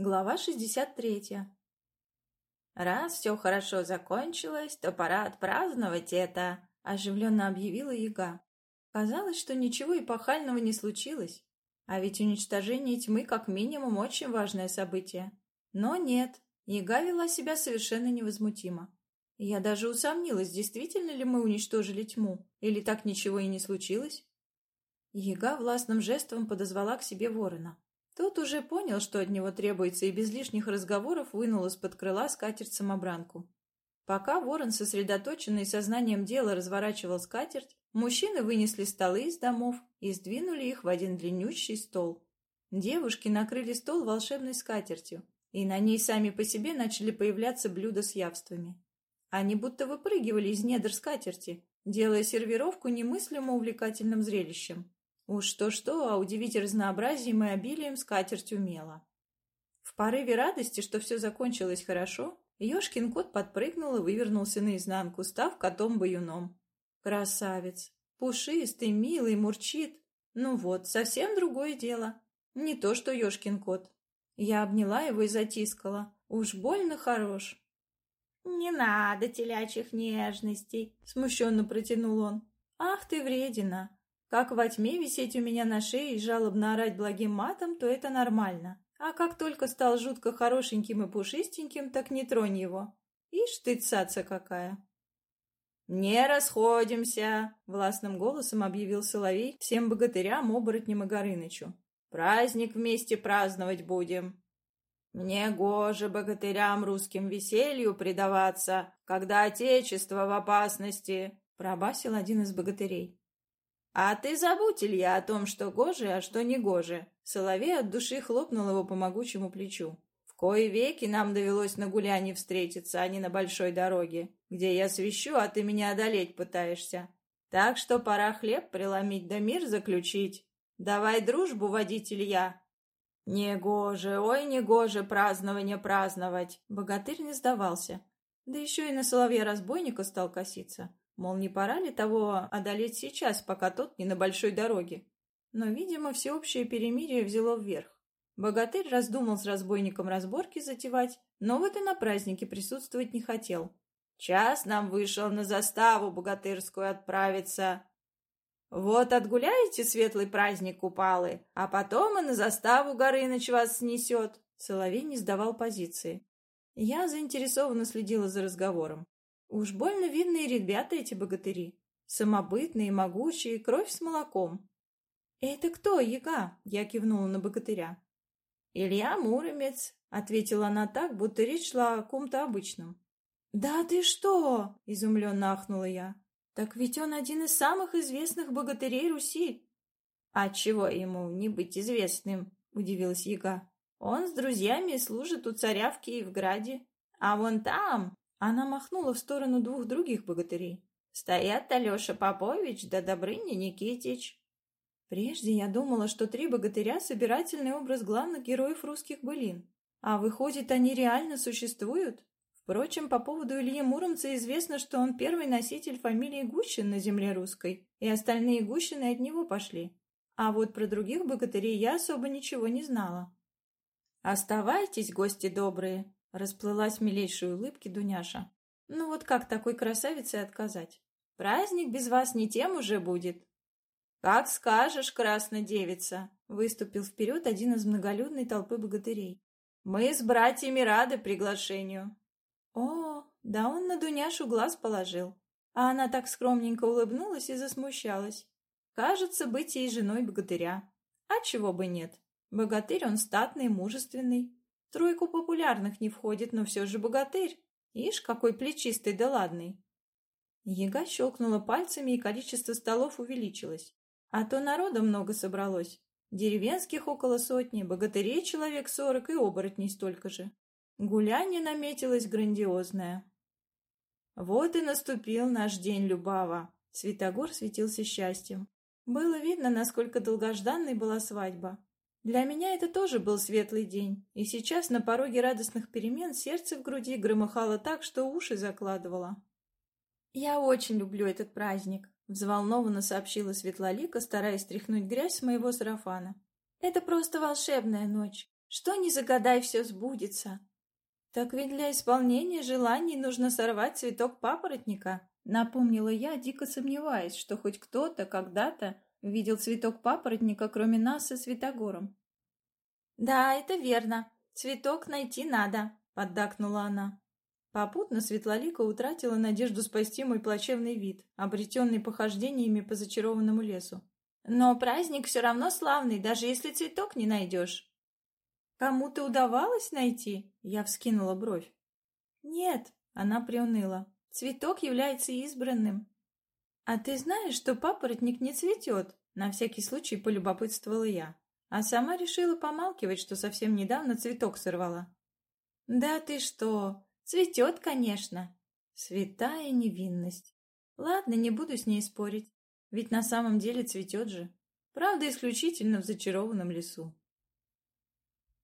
Глава 63. «Раз все хорошо закончилось, то пора отпраздновать это», — оживленно объявила яга. Казалось, что ничего эпохального не случилось, а ведь уничтожение тьмы как минимум очень важное событие. Но нет, яга вела себя совершенно невозмутимо. Я даже усомнилась, действительно ли мы уничтожили тьму, или так ничего и не случилось. Яга властным жестом подозвала к себе ворона. Тот уже понял, что от него требуется, и без лишних разговоров вынул из-под крыла скатерть-самобранку. Пока ворон, сосредоточенный сознанием дела, разворачивал скатерть, мужчины вынесли столы из домов и сдвинули их в один длиннющий стол. Девушки накрыли стол волшебной скатертью, и на ней сами по себе начали появляться блюда с явствами. Они будто выпрыгивали из недр скатерти, делая сервировку немыслимо увлекательным зрелищем. Уж то-что, а удивить разнообразием и обилием скатерть умела. В порыве радости, что все закончилось хорошо, Ёшкин кот подпрыгнул и вывернулся наизнанку, став котом-баюном. Красавец! Пушистый, милый, мурчит. Ну вот, совсем другое дело. Не то, что Ёшкин кот. Я обняла его и затискала. Уж больно хорош. «Не надо телячьих нежностей», — смущенно протянул он. «Ах ты вредина! Как во тьме висеть у меня на шее и жалобно орать благим матом, то это нормально. А как только стал жутко хорошеньким и пушистеньким, так не тронь его. Ишь ты, цаца какая!» «Не расходимся!» — властным голосом объявил Соловей всем богатырям, оборотням и Горынычу. «Праздник вместе праздновать будем!» «Мне гоже богатырям русским веселью предаваться, когда отечество в опасности!» — пробасил один из богатырей. «А ты забудь, Илья, о том, что гоже, а что не гоже!» Соловей от души хлопнул его по могучему плечу. «В кои веки нам довелось на гуляне встретиться, а не на большой дороге, где я свищу, а ты меня одолеть пытаешься. Так что пора хлеб преломить да мир заключить. Давай дружбу водить, Илья!» «Негоже, ой, негоже празднование праздновать!» Богатырь не сдавался. Да еще и на соловья-разбойника стал коситься. Мол, не пора ли того одолеть сейчас, пока тот не на большой дороге? Но, видимо, всеобщее перемирие взяло вверх. Богатырь раздумал с разбойником разборки затевать, но вот и на празднике присутствовать не хотел. «Час нам вышел на заставу богатырскую отправиться. Вот отгуляете светлый праздник Купалы, а потом и на заставу Горыныч вас снесет». Соловей не сдавал позиции. Я заинтересованно следила за разговором. Уж больно видные ребята эти богатыри. Самобытные, могучие, кровь с молоком. «Это кто, яга?» — я кивнула на богатыря. «Илья Муромец», — ответила она так, будто речь шла о ком-то обычном. «Да ты что?» — изумленно ахнула я. «Так ведь он один из самых известных богатырей Руси». «А чего ему не быть известным?» — удивилась яга. «Он с друзьями служит у царя в Киевграде. А вон там, она махнула в сторону двух других богатырей. «Стоят Алеша Попович да Добрыня Никитич». Прежде я думала, что три богатыря — собирательный образ главных героев русских былин. А выходит, они реально существуют? Впрочем, по поводу Ильи Муромца известно, что он первый носитель фамилии Гущин на земле русской, и остальные Гущины от него пошли. А вот про других богатырей я особо ничего не знала. «Оставайтесь, гости добрые!» Расплылась в милейшей улыбке Дуняша. Ну вот как такой красавице отказать? Праздник без вас не тем уже будет. Как скажешь, красная девица, выступил вперед один из многолюдной толпы богатырей. Мы с братьями рады приглашению. О, да он на Дуняшу глаз положил. А она так скромненько улыбнулась и засмущалась. Кажется, быть ей женой богатыря. А чего бы нет? Богатырь он статный, мужественный, тройку популярных не входит, но все же богатырь. Ишь, какой плечистый да ладный. Яга щелкнула пальцами, и количество столов увеличилось. А то народа много собралось. Деревенских около сотни, богатырей человек сорок и оборотней столько же. Гуляние наметилось грандиозное. Вот и наступил наш день Любава. Святогор светился счастьем. Было видно, насколько долгожданной была свадьба. Для меня это тоже был светлый день, и сейчас на пороге радостных перемен сердце в груди громыхало так, что уши закладывало. «Я очень люблю этот праздник», — взволнованно сообщила Светлолика, стараясь стряхнуть грязь с моего сарафана. «Это просто волшебная ночь. Что не загадай, все сбудется. Так ведь для исполнения желаний нужно сорвать цветок папоротника, напомнила я, дико сомневаясь, что хоть кто-то когда-то видел цветок папоротника, кроме нас со Святогором. Да, это верно. Цветок найти надо, поддакнула она. Попутно Светлолика утратила надежду спасти мой плачевный вид, обретенный похождениями по зачарованному лесу. Но праздник все равно славный, даже если цветок не найдешь. Кому-то удавалось найти? Я вскинула бровь. Нет, она приуныла. Цветок является избранным. А ты знаешь, что папоротник не цветет? На всякий случай полюбопытствовала я. А сама решила помалкивать, что совсем недавно цветок сорвала. Да ты что? Цветет, конечно. Святая невинность. Ладно, не буду с ней спорить. Ведь на самом деле цветет же. Правда, исключительно в зачарованном лесу.